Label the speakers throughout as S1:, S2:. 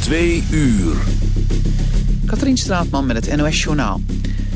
S1: 2 uur.
S2: Katrien Straatman met het NOS Journaal.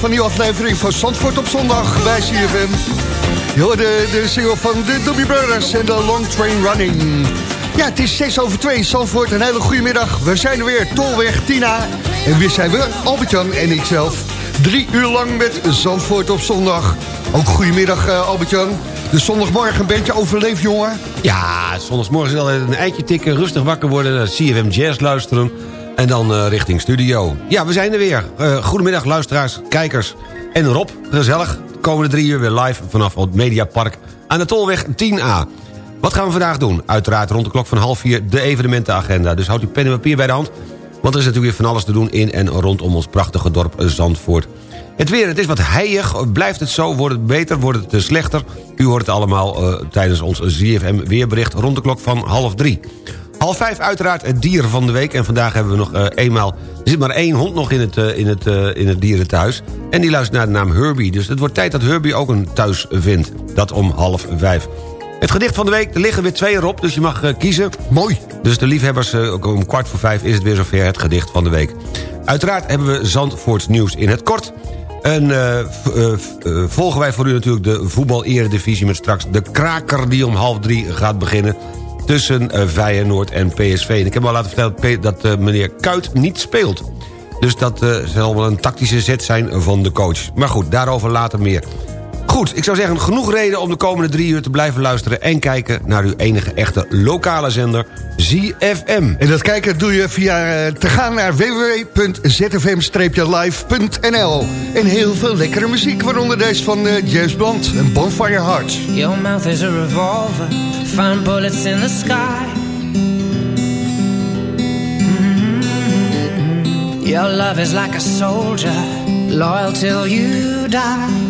S3: Van die aflevering van Zandvoort op zondag bij CFM. Je hoorde de single van de Doobie Brothers en de Long Train Running. Ja, het is 6 over 2. Zandvoort, een hele goede middag. We zijn er weer, Tolweg Tina. En weer zijn we, Albert-Jan en ikzelf. Drie uur lang met Zandvoort op zondag. Ook goedemiddag, uh, Albert-Jan. De zondagmorgen een beetje overleefd, jongen?
S4: Ja, zondagsmorgen zal een eitje tikken, rustig wakker worden... CFM Jazz luisteren en dan uh, richting studio. Ja, we zijn er weer. Uh, goedemiddag luisteraars, kijkers en Rob. Gezellig. De komende drie uur weer live vanaf het Mediapark aan de Tolweg 10A. Wat gaan we vandaag doen? Uiteraard rond de klok van half vier de evenementenagenda. Dus houd uw pen en papier bij de hand. Want er is natuurlijk weer van alles te doen in en rondom ons prachtige dorp Zandvoort. Het weer, het is wat heilig. Blijft het zo? Wordt het beter? Wordt het slechter? U hoort het allemaal tijdens ons ZFM weerbericht rond de klok van half drie. Half vijf uiteraard het dier van de week. En vandaag hebben we nog uh, eenmaal... Er zit maar één hond nog in het, uh, in, het, uh, in het dierenthuis. En die luistert naar de naam Herbie. Dus het wordt tijd dat Herbie ook een thuis vindt. Dat om half vijf. Het gedicht van de week, er liggen weer twee erop, dus je mag kiezen.
S3: Mooi.
S4: Dus de liefhebbers, om kwart voor vijf is het weer zover het gedicht van de week. Uiteraard hebben we Zandvoorts nieuws in het kort. En uh, uh, uh, volgen wij voor u natuurlijk de voetbal-eredivisie... met straks de kraker die om half drie gaat beginnen tussen uh, Feyenoord en PSV. En ik heb al laten vertellen dat uh, meneer Kuit niet speelt. Dus dat uh, zal wel een tactische zet zijn van de coach. Maar goed, daarover later meer. Goed, ik zou zeggen, genoeg reden om de komende drie uur te blijven luisteren... en kijken naar uw enige echte lokale zender, ZFM.
S3: En dat kijken doe je via te gaan naar www.zfm-live.nl. En heel veel lekkere muziek, waaronder deze van uh, James Bond en Bonfire Heart.
S5: Your mouth is a revolver, find bullets in the sky. Mm -hmm. Your love is like a soldier, loyal till you die.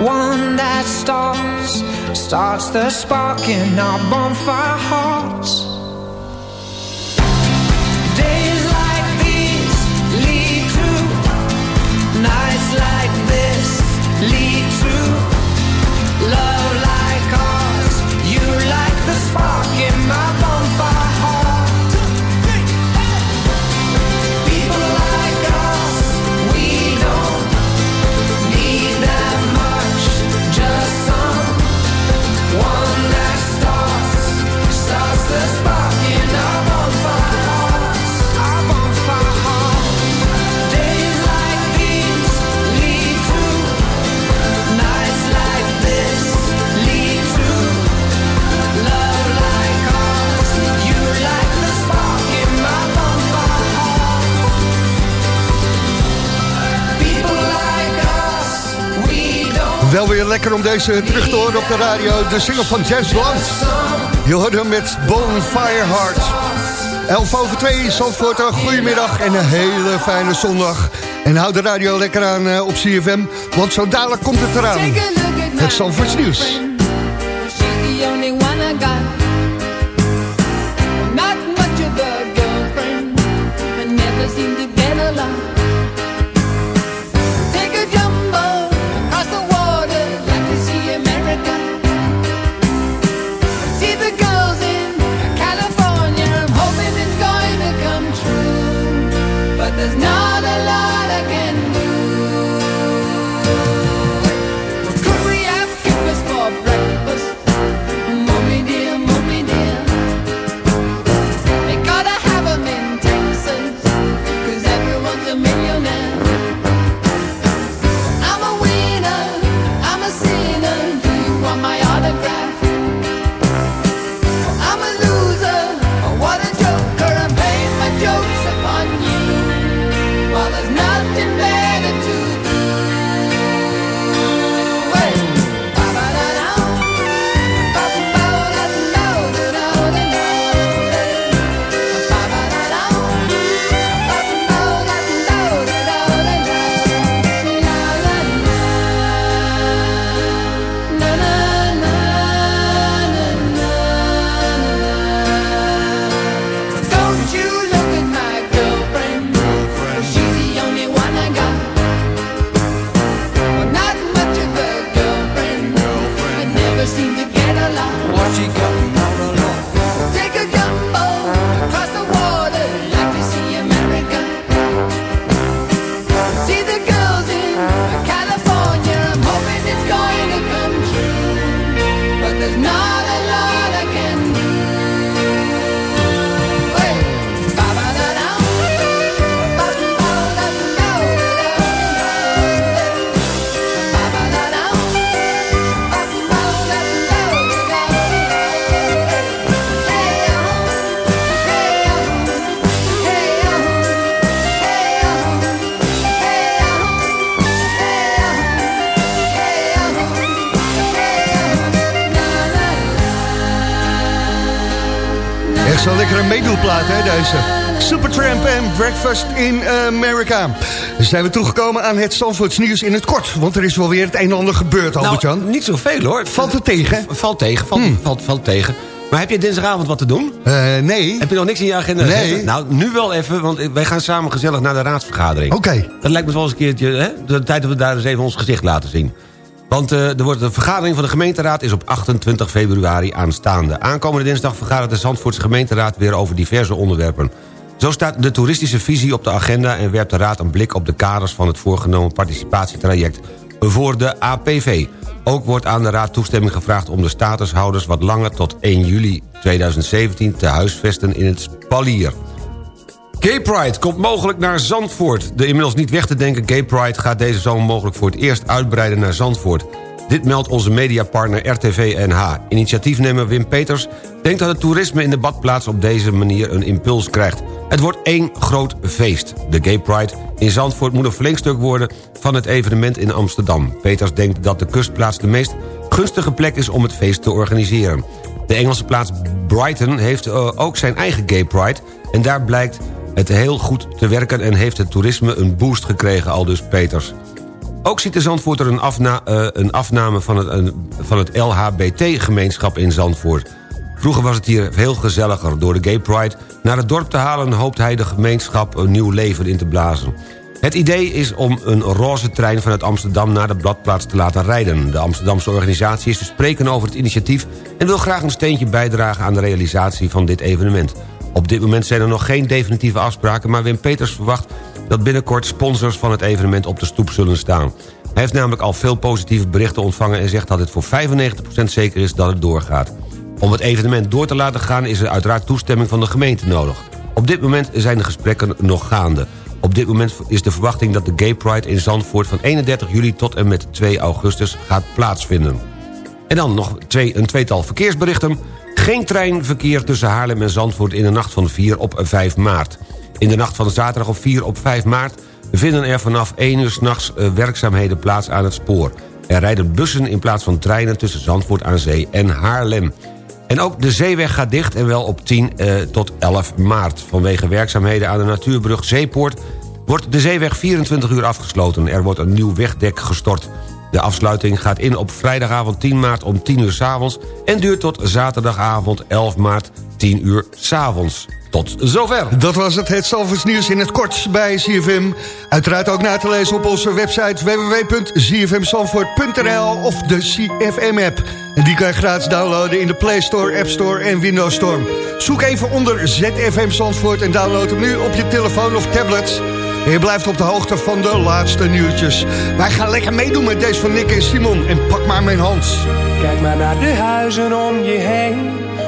S5: someone that starts, starts the spark in our bonfire hearts.
S6: Wel weer lekker om deze terug te horen op de radio. De single van James Blunt. Je hoort hem met Bonfire Heart. 11 over 2, Zandvoort, een goedemiddag en een hele fijne zondag. En houd de radio lekker aan uh, op CFM, want zo dadelijk komt het eraan. Het Zandvoorts nieuws. Supertramp en Breakfast in America. Zijn we toegekomen aan het Zandvoorts nieuws in het kort. Want er is wel weer het een en ander gebeurd, nou, Albert-Jan.
S4: Nou, niet zoveel, hoor.
S6: Valt het tegen?
S4: Valt tegen, valt, hmm. valt, valt tegen. Maar heb je dinsdagavond wat te doen?
S6: Uh, nee.
S4: Heb je nog niks in je agenda?
S6: Nee.
S4: Nou, nu wel even, want wij gaan samen gezellig naar de raadsvergadering.
S6: Oké.
S4: Dat lijkt me wel eens een keertje, hè? De tijd dat we daar eens even ons gezicht laten zien. Want uh, er wordt de vergadering van de gemeenteraad is op 28 februari aanstaande. Aankomende dinsdag vergadert de Zandvoortse gemeenteraad weer over diverse onderwerpen. Zo staat de toeristische visie op de agenda... en werpt de raad een blik op de kaders van het voorgenomen participatietraject voor de APV. Ook wordt aan de raad toestemming gevraagd om de statushouders wat langer tot 1 juli 2017 te huisvesten in het Spalier. Gay Pride komt mogelijk naar Zandvoort. De inmiddels niet weg te denken Gay Pride gaat deze zomer mogelijk voor het eerst uitbreiden naar Zandvoort. Dit meldt onze mediapartner RTV NH. Initiatiefnemer Wim Peters denkt dat het toerisme in de badplaats op deze manier een impuls krijgt. Het wordt één groot feest. De Gay Pride in Zandvoort moet een verlengstuk worden van het evenement in Amsterdam. Peters denkt dat de kustplaats de meest gunstige plek is om het feest te organiseren. De Engelse plaats Brighton heeft eh, ook zijn eigen Gay Pride... en daar blijkt het heel goed te werken en heeft het toerisme een boost gekregen, al dus Peters. Ook ziet de Zandvoorter een, afna uh, een afname van het, een, van het LHBT-gemeenschap in Zandvoort. Vroeger was het hier heel gezelliger. Door de Gay Pride naar het dorp te halen... hoopt hij de gemeenschap een nieuw leven in te blazen. Het idee is om een roze trein vanuit Amsterdam naar de bladplaats te laten rijden. De Amsterdamse organisatie is te spreken over het initiatief... en wil graag een steentje bijdragen aan de realisatie van dit evenement. Op dit moment zijn er nog geen definitieve afspraken... maar Wim Peters verwacht dat binnenkort sponsors van het evenement op de stoep zullen staan. Hij heeft namelijk al veel positieve berichten ontvangen... en zegt dat het voor 95% zeker is dat het doorgaat. Om het evenement door te laten gaan is er uiteraard toestemming van de gemeente nodig. Op dit moment zijn de gesprekken nog gaande. Op dit moment is de verwachting dat de Gay Pride in Zandvoort... van 31 juli tot en met 2 augustus gaat plaatsvinden. En dan nog twee, een tweetal verkeersberichten. Geen treinverkeer tussen Haarlem en Zandvoort in de nacht van 4 op 5 maart. In de nacht van zaterdag op 4 op 5 maart vinden er vanaf 1 uur s'nachts eh, werkzaamheden plaats aan het spoor. Er rijden bussen in plaats van treinen tussen Zandvoort aan Zee en Haarlem. En ook de zeeweg gaat dicht en wel op 10 eh, tot 11 maart. Vanwege werkzaamheden aan de natuurbrug Zeepoort... wordt de zeeweg 24 uur afgesloten. Er wordt een nieuw wegdek gestort. De afsluiting gaat in op vrijdagavond 10 maart om 10 uur s avonds... en duurt tot zaterdagavond 11 maart 10 uur s avonds. Tot zover.
S3: Dat was het, het Zalvers nieuws in het kort bij CFM. Uiteraard ook na te lezen op onze website www.zfmzandvoort.nl of de CFM-app. En die kan je gratis downloaden in de Play Store, App Store en Windows Store. Zoek even onder ZFM Zandvoort en download hem nu op je telefoon of tablet... En je blijft op de hoogte van de laatste nieuwtjes. Wij gaan lekker meedoen met deze van Nick en Simon. En pak maar mijn hand.
S7: Kijk maar naar de huizen om je heen.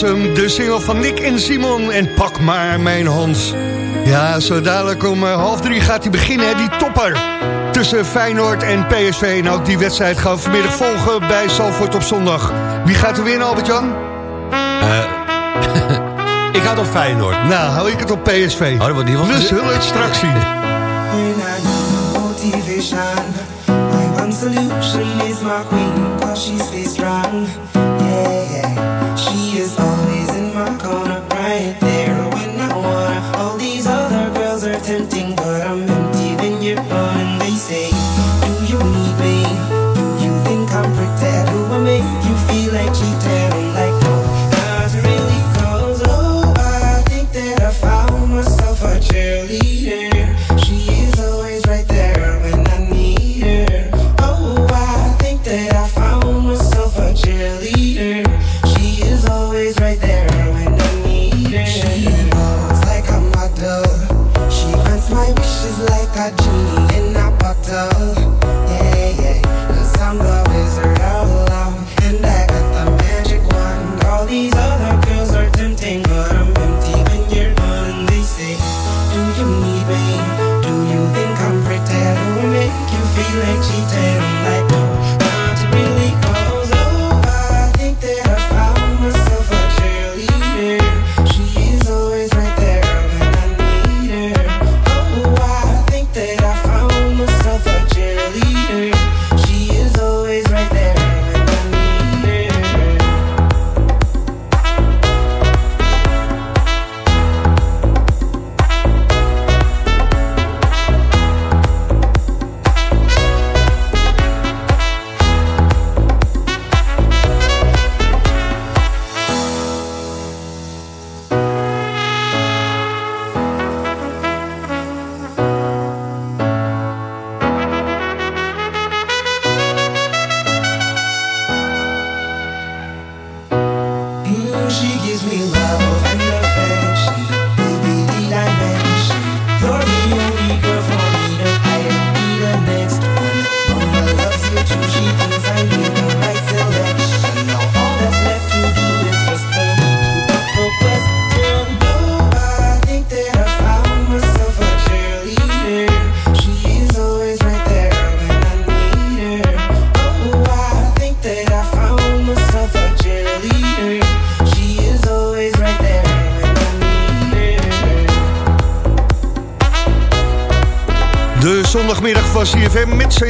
S3: was hem, de single van Nick en Simon. En pak maar mijn hand. Ja, zo dadelijk om eh, half drie gaat hij beginnen, hè, die topper. Tussen Feyenoord en PSV. En ook die wedstrijd gaan we vanmiddag volgen bij Salford op zondag. Wie gaat er winnen, Albert-Jan?
S4: Eh, ik ga op Feyenoord.
S3: Nou, hou ik het op PSV.
S4: Oh, dat wordt niet
S3: We zullen het straks zien.
S8: Motivation, my one solution is my queen, cause she stays strong.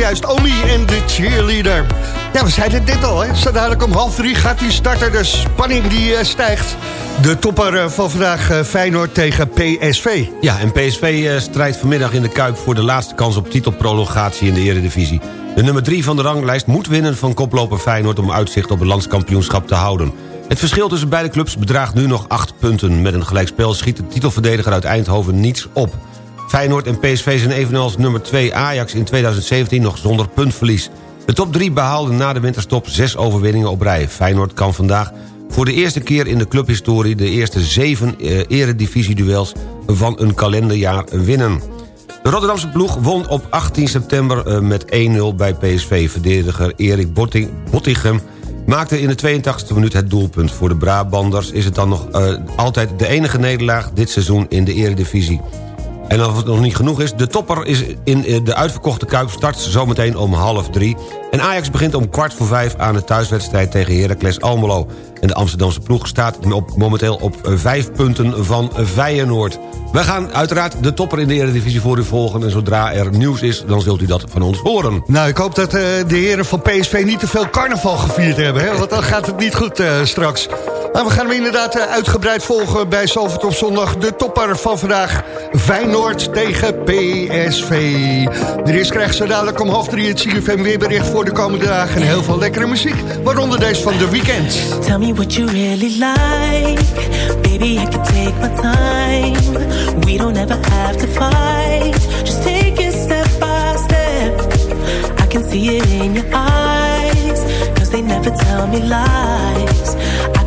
S3: Zojuist Omi en de cheerleader. Ja, we zeiden net al, hè. Zo dadelijk om half drie gaat die starter. De spanning die uh, stijgt. De topper uh, van vandaag uh, Feyenoord tegen PSV.
S4: Ja, en PSV strijdt vanmiddag in de Kuip... voor de laatste kans op titelprolongatie in de Eredivisie. De nummer drie van de ranglijst moet winnen van koploper Feyenoord... om uitzicht op het landskampioenschap te houden. Het verschil tussen beide clubs bedraagt nu nog acht punten. Met een gelijkspel schiet de titelverdediger uit Eindhoven niets op. Feyenoord en PSV zijn evenals nummer 2 Ajax in 2017 nog zonder puntverlies. De top 3 behaalden na de winterstop zes overwinningen op rij. Feyenoord kan vandaag voor de eerste keer in de clubhistorie... de eerste zeven eh, eredivisie-duels van een kalenderjaar winnen. De Rotterdamse ploeg won op 18 september eh, met 1-0 bij PSV. Verdediger Erik Bottigem maakte in de 82e minuut het doelpunt. Voor de Brabanders is het dan nog uh, altijd de enige nederlaag dit seizoen in de eredivisie. En als het nog niet genoeg is, de topper is in eh, de uitverkochte Kuip start zometeen om half drie. En Ajax begint om kwart voor vijf aan de thuiswedstrijd tegen Heracles Almelo. En de Amsterdamse ploeg staat op, momenteel op vijf punten van Feyenoord. We gaan uiteraard de topper in de Eredivisie voor u volgen... en zodra er nieuws is, dan zult u dat van ons horen.
S3: Nou, ik hoop dat uh, de heren van PSV niet te veel carnaval gevierd hebben... Hè? want dan gaat het niet goed straks. Maar we gaan hem inderdaad uh, uitgebreid volgen bij Salford op zondag. De topper van vandaag, Feyenoord tegen PSV. De eerst krijgt ze dadelijk om half drie het CFM weerbericht voor de komende dagen... en heel veel lekkere muziek, waaronder deze van The Weeknd.
S9: Tell me what you really like, baby I can take my time... We don't ever have to fight. Just take it step by step. I can see it in your eyes. Cause they never tell me lies.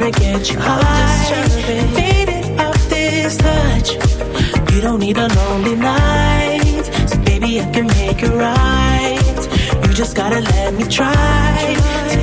S9: trying to get you high. Faded off this touch. You don't need a lonely night. So baby, I can make it right. You just gotta let me try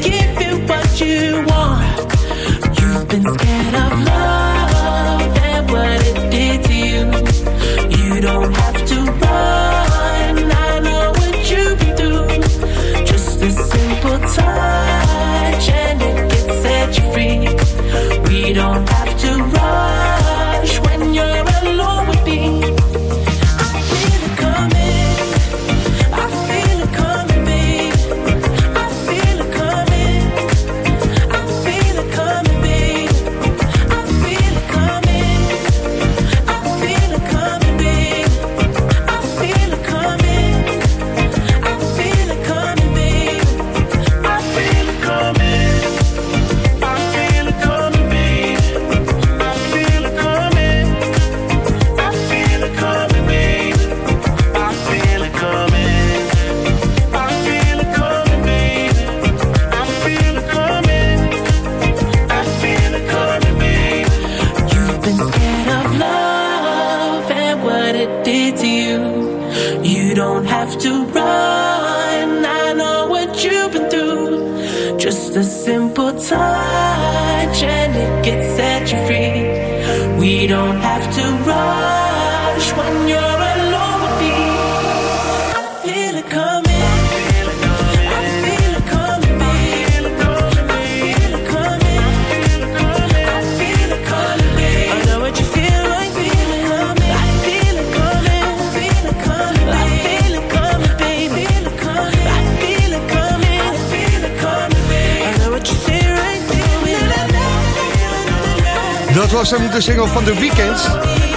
S10: De single van de Weekend.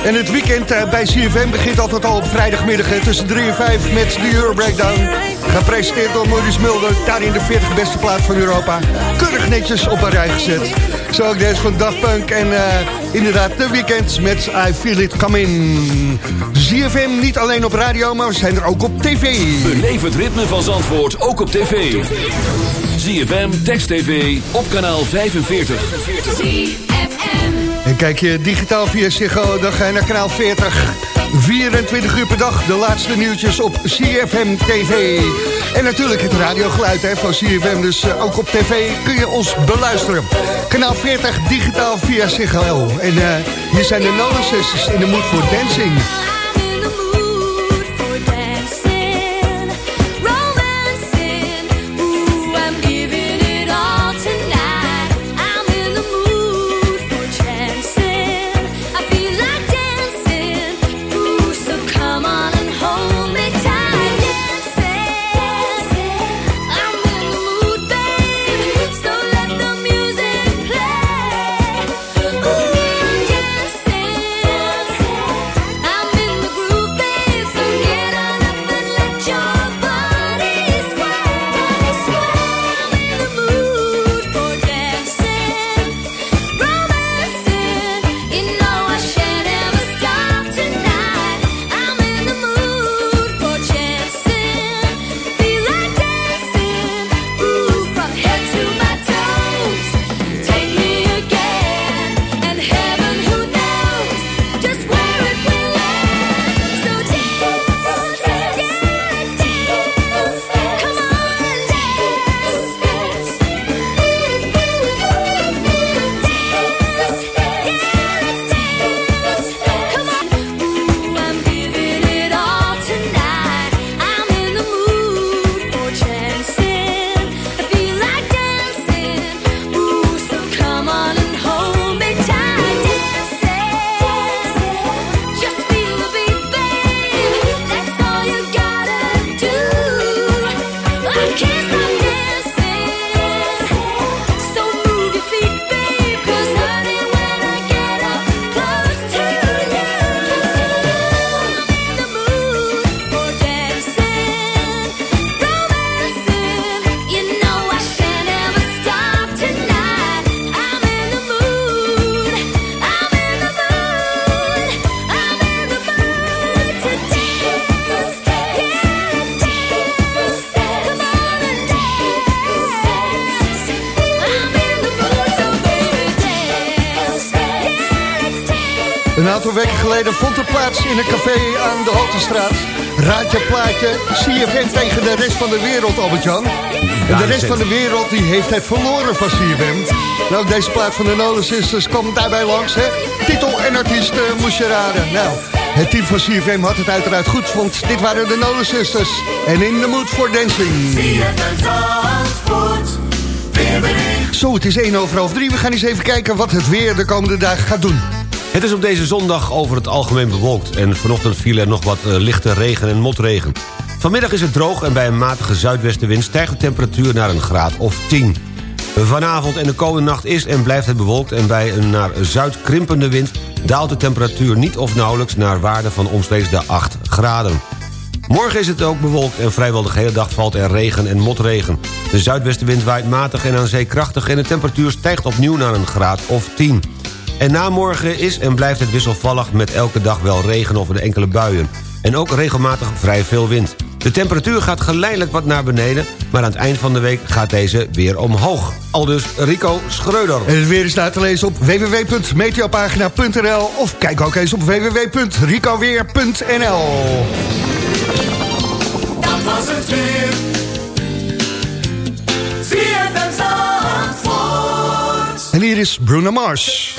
S10: En het weekend eh, bij CFM begint altijd al op vrijdagmiddag hè, tussen 3 en 5 met de Euro Breakdown. Gepresenteerd door Maurice Mulder, daarin de 40 beste plaat van Europa. Keurig netjes op een rij gezet. Zo ook deze van Daft Punk en eh, inderdaad de Weekend met I Feel It Coming. CFM niet alleen op radio, maar we zijn er ook op tv.
S1: Beleef het ritme van Zandvoort ook op tv. ZFM, Text TV, op kanaal 45.
S10: Kijk je digitaal via Ziggo, dan ga je naar kanaal 40. 24 uur per dag, de laatste nieuwtjes op CFM TV. En natuurlijk het radiogeluid hè, van CFM, dus eh, ook op tv kun je ons beluisteren. Kanaal 40, digitaal via Ziggo. En eh, hier zijn de Nolan Sisters in de Mood for Dancing. Café aan de Haltestraat. Raad je plaatje, CFM tegen de rest van de wereld, Albert-Jan. En de rest van de wereld die heeft het verloren van CFM. Nou, deze plaat van de Nolan Sisters kwam daarbij langs, hè. Titel en artiest eh, moest je raden. Nou, het team van CFM had het uiteraard goed, want dit waren de Nolan Sisters. En in the mood for dancing. Zo, het is 1 over half 3. We gaan eens even kijken wat het weer de komende dagen gaat doen.
S4: Het is op deze zondag over het algemeen bewolkt... en vanochtend viel er nog wat eh, lichte regen en motregen. Vanmiddag is het droog en bij een matige zuidwestenwind... stijgt de temperatuur naar een graad of 10. Vanavond en de komende nacht is en blijft het bewolkt... en bij een naar zuid krimpende wind... daalt de temperatuur niet of nauwelijks... naar waarde van omstreeks de 8 graden. Morgen is het ook bewolkt en vrijwel de hele dag valt er regen en motregen. De zuidwestenwind waait matig en aan zee krachtig... en de temperatuur stijgt opnieuw naar een graad of 10. En na morgen is en blijft het wisselvallig met elke dag wel regen of een enkele buien. En ook regelmatig vrij veel wind. De temperatuur gaat geleidelijk wat naar beneden... maar aan het eind van de week gaat deze weer omhoog. Aldus Rico Schreuder.
S10: En het weer is na te lezen op www.meteopagina.nl... of kijk ook eens op www.ricoweer.nl Dat
S11: was het weer.
S3: En hier is Bruno Mars.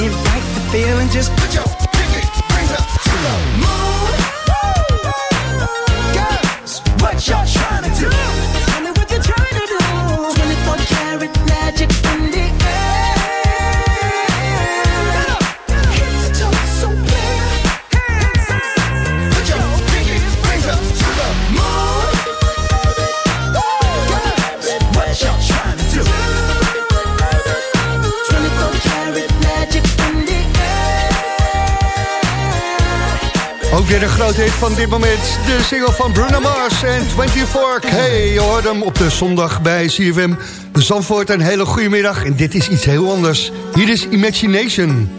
S9: invite the feeling, just
S11: put your
S3: De een hit van dit moment. De single van Bruno Mars en 24K. Je hoort hem op de zondag bij CFM. Zandvoort, een hele goede middag. En dit is iets heel anders. Hier is Imagination.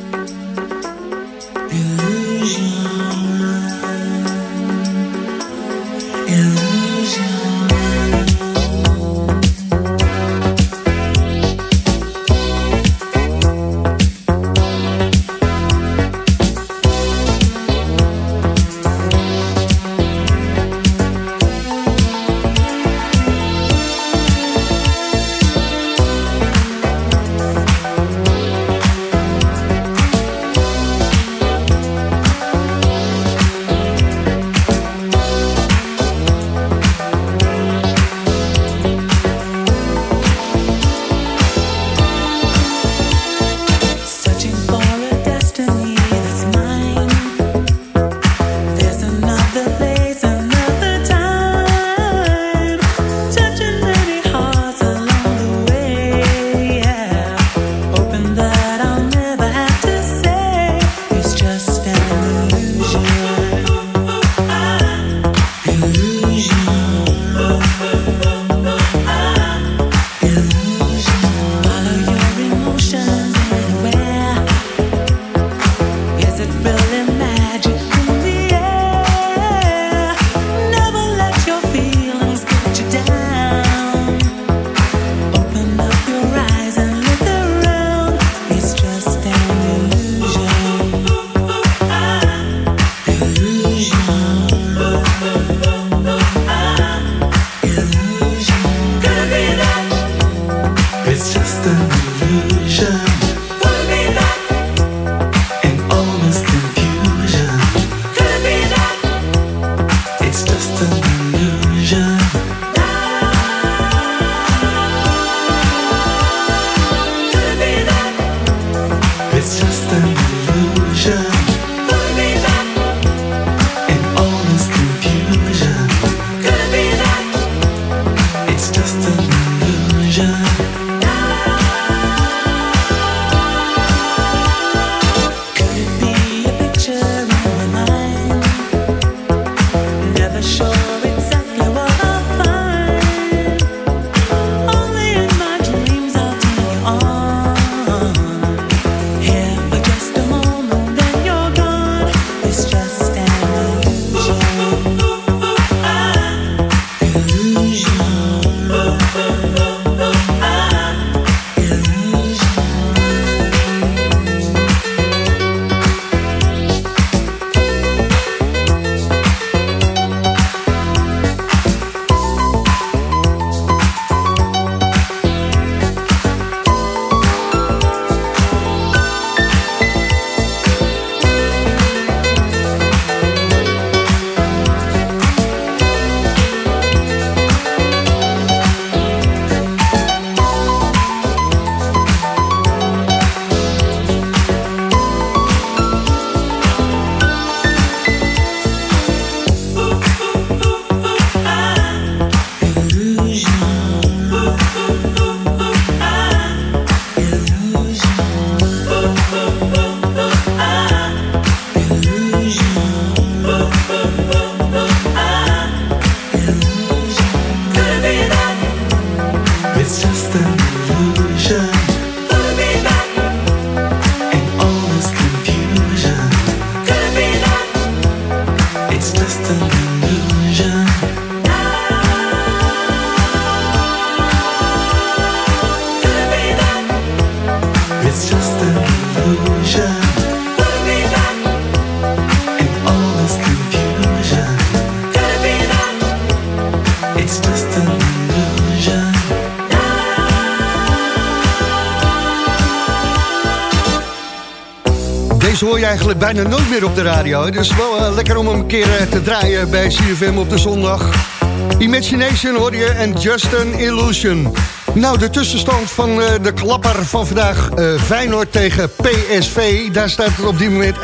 S3: Eigenlijk bijna nooit meer op de radio. Dus wel eh, lekker om hem een keer eh, te draaien bij CFM op de zondag. Imagination hoor je en Just an Illusion. Nou, de tussenstand van eh, de klapper van vandaag. Feyenoord tegen PSV. Daar staat het op dit moment 1-0.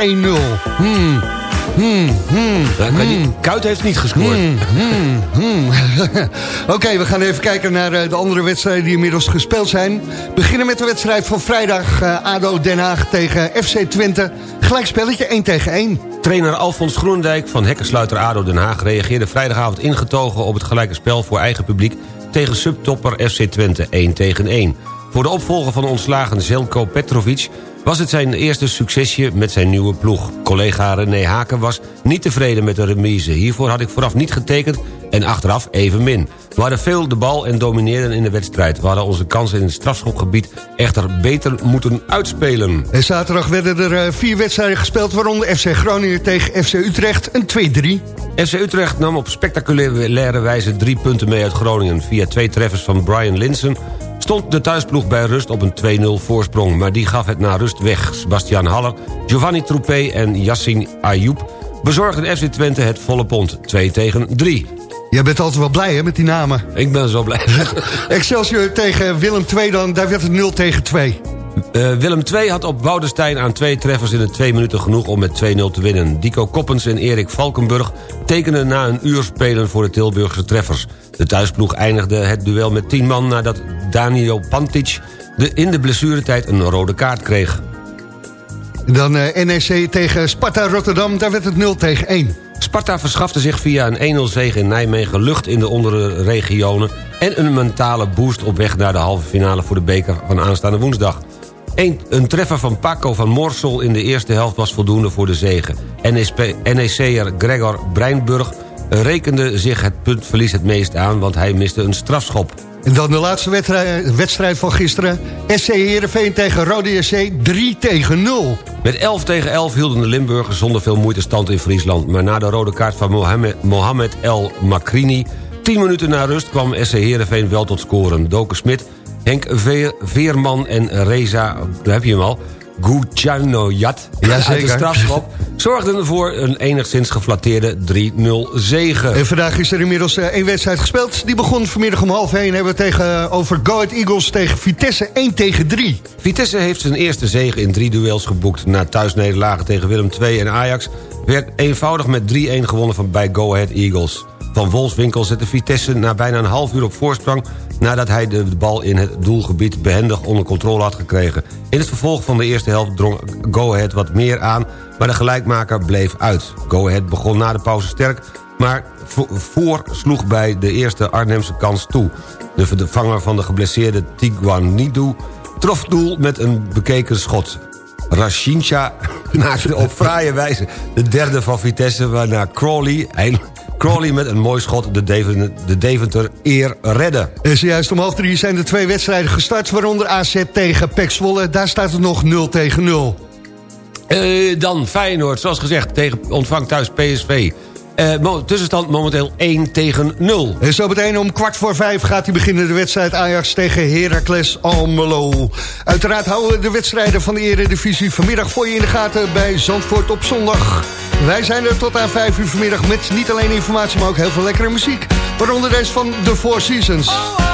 S3: Hmm. Hmm, hmm, hmm.
S4: Kuit heeft niet gescoord.
S3: Hmm, hmm, hmm. Oké, we gaan even kijken naar eh, de andere wedstrijden die inmiddels gespeeld zijn. We beginnen met de wedstrijd van vrijdag. eh, ADO Den Haag tegen FC Twente. Gelijkspelletje 1 tegen 1.
S4: Trainer Alfons Groendijk van hekkensluiter ADO Den Haag... reageerde vrijdagavond ingetogen op het gelijke spel voor eigen publiek... tegen subtopper FC Twente 1 tegen 1. Voor de opvolger van de ontslagen Zelko Petrovic... was het zijn eerste succesje met zijn nieuwe ploeg. Collega René Haken was niet tevreden met de remise. Hiervoor had ik vooraf niet getekend en achteraf evenmin. We hadden veel de bal en domineerden in de wedstrijd. We hadden onze kansen in het strafschopgebied echter beter moeten uitspelen.
S3: En zaterdag werden er eh, vier wedstrijden gespeeld... waaronder FC Groningen tegen FC Utrecht een 2-3.
S4: FC Utrecht nam op spectaculaire wijze drie punten mee uit Groningen. Via twee treffers van Brian Linsen stond de thuisploeg bij rust op een 2-0 voorsprong. Maar die gaf het na rust weg. Sebastian Haller, Giovanni Troepé en Yassin Ayoub bezorgden FC Twente het volle pond. 2 tegen 3.
S3: Jij bent altijd wel blij hè, met die namen.
S4: Ik ben zo blij.
S3: Excelsior tegen Willem II dan, daar werd het 0 tegen 2.
S4: Eh, Willem II had op Woudenstein aan twee treffers in de twee minuten genoeg om met 2-0 te winnen. Dico Koppens en Erik Valkenburg tekenden na een uur spelen voor de Tilburgse treffers. De thuisploeg eindigde het duel met 10 man nadat Danilo Pantic de in de blessuretijd een rode kaart kreeg.
S3: Dan eh, NEC tegen Sparta Rotterdam, daar werd het 0 tegen 1.
S4: Sparta verschafte zich via een 1-0 zege in Nijmegen lucht in de ondere regionen... en een mentale boost op weg naar de halve finale voor de beker van aanstaande woensdag. Een, een treffer van Paco van Morsel in de eerste helft was voldoende voor de zege. NESP NEC'er Gregor Breinburg rekende zich het puntverlies het meest aan... want hij miste een strafschop.
S3: En dan de laatste wedstrijd, wedstrijd van gisteren. SC Heerenveen tegen Rode SC 3 tegen 0.
S4: Met 11 tegen 11 hielden de Limburgers zonder veel moeite stand in Friesland. Maar na de rode kaart van Mohamed, Mohamed El Makrini... 10 minuten na rust kwam SC Heerenveen wel tot scoren. Doken Smit, Henk Veer, Veerman en Reza, daar heb je hem al... Gouchanojat uit de strafschop... zorgden voor een enigszins geflatteerde 3-0 zege.
S3: En vandaag is er inmiddels eh, één wedstrijd gespeeld. Die begon vanmiddag om half 1. Hebben we tegen, over Go Ahead Eagles tegen Vitesse 1 tegen 3.
S4: Vitesse heeft zijn eerste zege in drie duels geboekt. Na thuisnederlagen tegen Willem II en Ajax... werd eenvoudig met 3-1 gewonnen van bij Go Ahead Eagles. Van Wolfswinkel zette Vitesse na bijna een half uur op voorsprong... nadat hij de bal in het doelgebied behendig onder controle had gekregen. In het vervolg van de eerste helft drong Go Ahead wat meer aan... maar de gelijkmaker bleef uit. Go Ahead begon na de pauze sterk... maar vo- voor sloeg bij de eerste Arnhemse kans toe. De vervanger van de geblesseerde Tiguanidou trof doel met een bekeken schot. Rashincha maakte op fraaie wijze de derde van Vitesse... waarna Crawley, hij- Crawley met een mooi schot de Deventer, de Deventer eer redde.
S3: En zojuist om half 3 zijn er twee wedstrijden gestart. Waaronder AZ tegen PEC Zwolle. Daar staat het nog 0 tegen 0.
S4: Eh, dan Feyenoord, zoals gezegd, tegen ontvangt thuis PSV. Eh, tussenstand momenteel 1 tegen 0.
S3: En zo meteen om kwart voor vijf gaat hij beginnen de wedstrijd Ajax tegen Heracles Almelo. Uiteraard houden we de wedstrijden van de Eredivisie vanmiddag voor je in de gaten bij Zandvoort op zondag. Wij zijn er tot aan vijf uur vanmiddag met niet alleen informatie, maar ook heel veel lekkere muziek. Waaronder deze van The Four Seasons.
S11: Late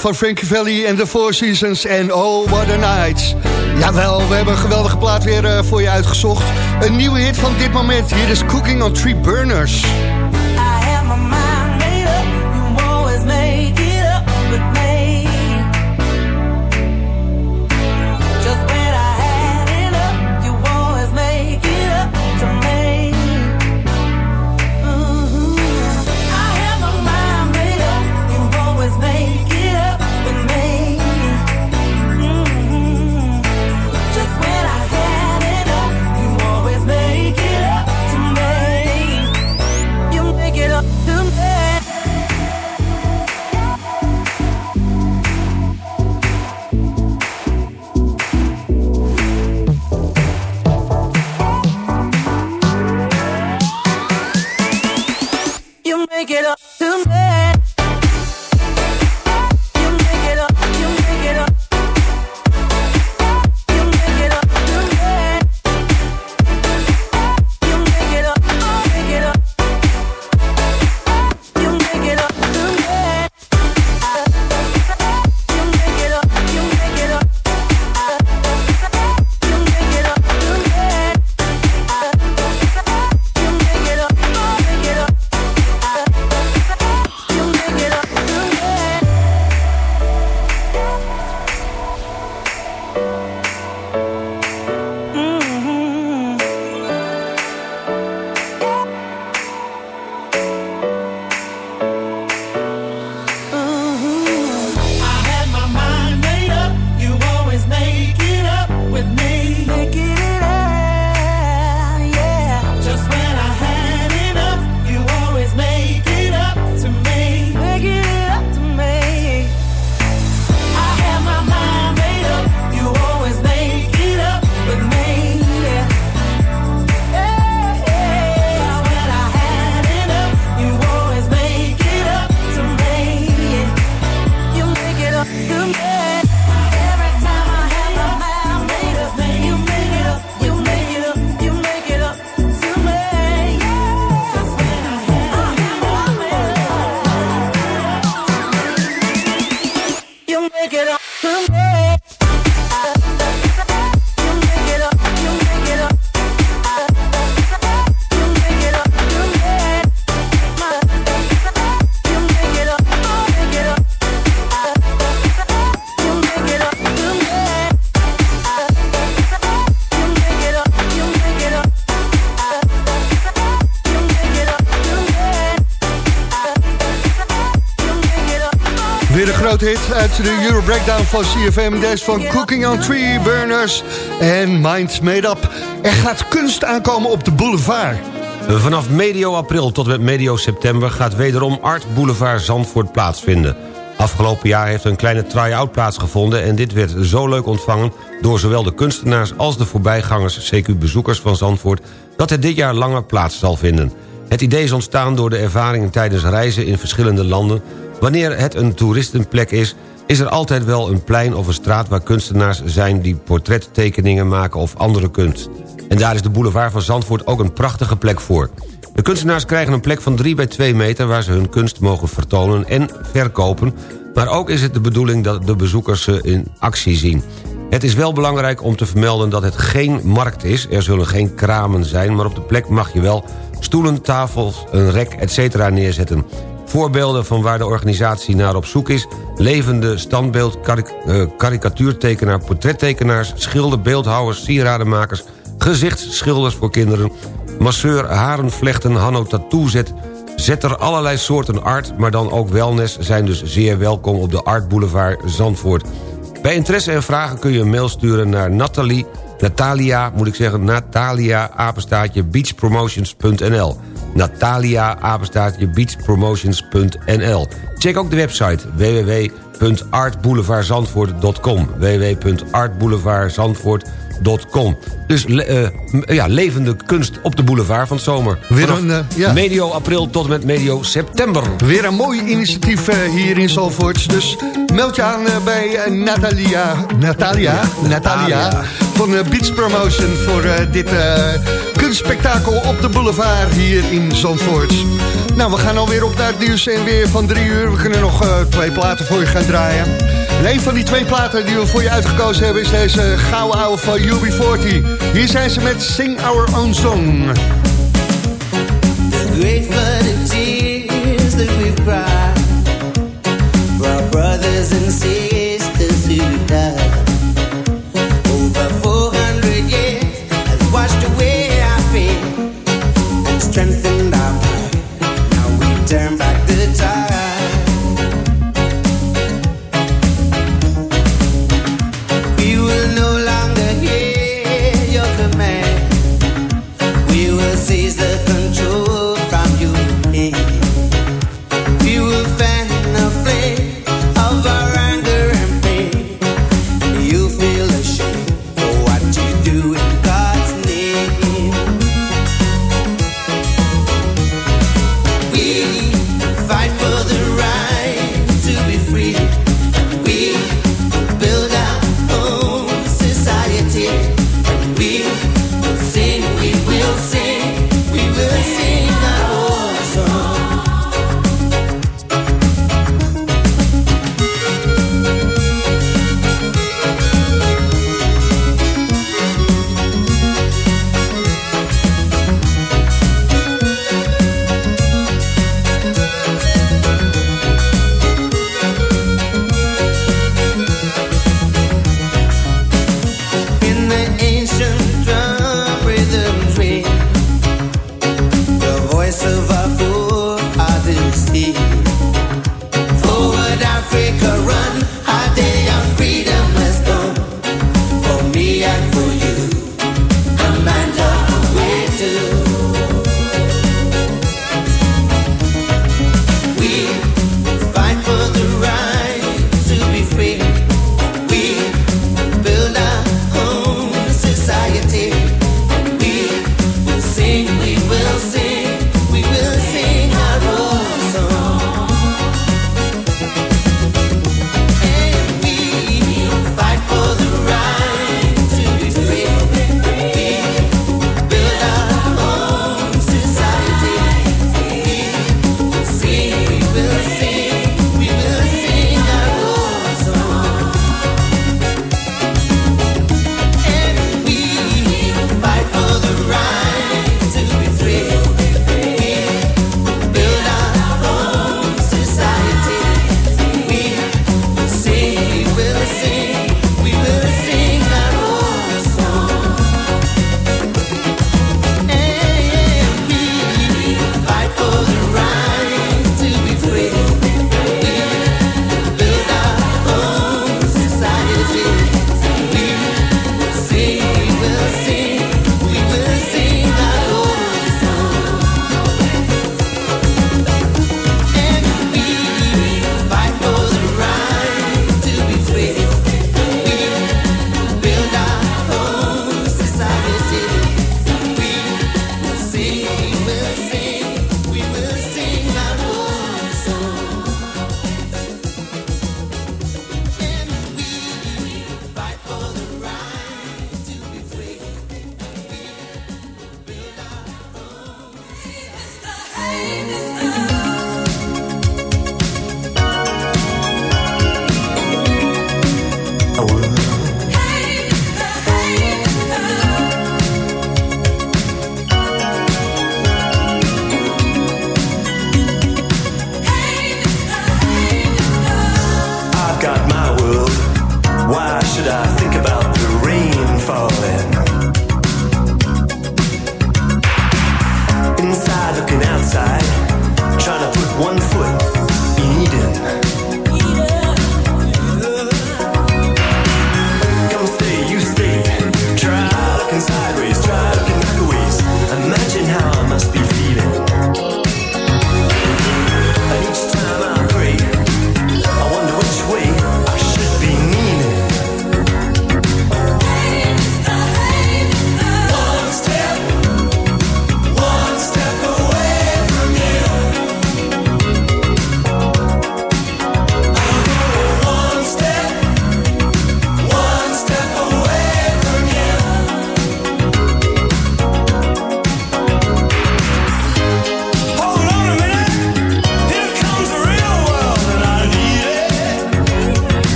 S12: van Frankie Valley en The Four Seasons en Oh What a Night. Jawel, we hebben een geweldige plaat weer uh, voor je uitgezocht. Een nieuwe hit van dit moment. Hier is Cooking on Three Burners. Hit uit de Euro Breakdown van CFM. Deze van Cooking on Tree Burners en Mind Made Up. Er gaat kunst aankomen op de boulevard.
S4: Vanaf medio april tot met medio september gaat wederom Art Boulevard Zandvoort plaatsvinden. Afgelopen jaar heeft een kleine try-out plaatsgevonden... en dit werd zo leuk ontvangen door zowel de kunstenaars als de voorbijgangers... CQ-bezoekers van Zandvoort, dat het dit jaar langer plaats zal vinden. Het idee is ontstaan door de ervaringen tijdens reizen in verschillende landen Wanneer het een toeristenplek is, is er altijd wel een plein of een straat... waar kunstenaars zijn die portrettekeningen maken of andere kunst. En daar is de boulevard van Zandvoort ook een prachtige plek voor. De kunstenaars krijgen een plek van 3 bij 2 meter... waar ze hun kunst mogen vertonen en verkopen... maar ook is het de bedoeling dat de bezoekers ze in actie zien. Het is wel belangrijk om te vermelden dat het geen markt is. Er zullen geen kramen zijn, maar op de plek mag je wel stoelen, tafels, een rek, etc. neerzetten. Voorbeelden van waar de organisatie naar op zoek is... levende standbeeld, eh, karikatuurtekenaar, portrettekenaars... schilder, beeldhouwers, sieradenmakers... gezichtsschilders voor kinderen... masseur, harenvlechten, Hanno zet... zetter allerlei soorten art, maar dan ook wellness... zijn dus zeer welkom op de Art Boulevard Zandvoort. Bij interesse en vragen kun je een mail sturen naar Nathalie... Natalia, moet ik zeggen, Natalia, apenstaatje, beachpromotions.nl. Natalia apenstaartje beachpromotions.nl. Check ook de website www.artboulevardzandvoort.com www.artboulevardzandvoort.com Dus eh, ja, levende kunst op de boulevard van zomer.
S3: Weer een. Eh,
S4: medio april tot en met medio september.
S3: Weer een mooi initiatief eh, hier in Zalvoort. Dus meld je aan bij Natalia, Natalia, Natalia, van Beach Promotion voor dit kunstspektakel op de boulevard hier in Zandvoort. Nou, we gaan alweer op naar het nieuws en weer van drie uur. We kunnen nog eh, twee platen voor je gaan draaien. En een van die twee platen die we voor je uitgekozen hebben... is deze gouden oude van UB40. Hier zijn ze met Sing Our Own Song.
S8: Tears that brothers and sisters be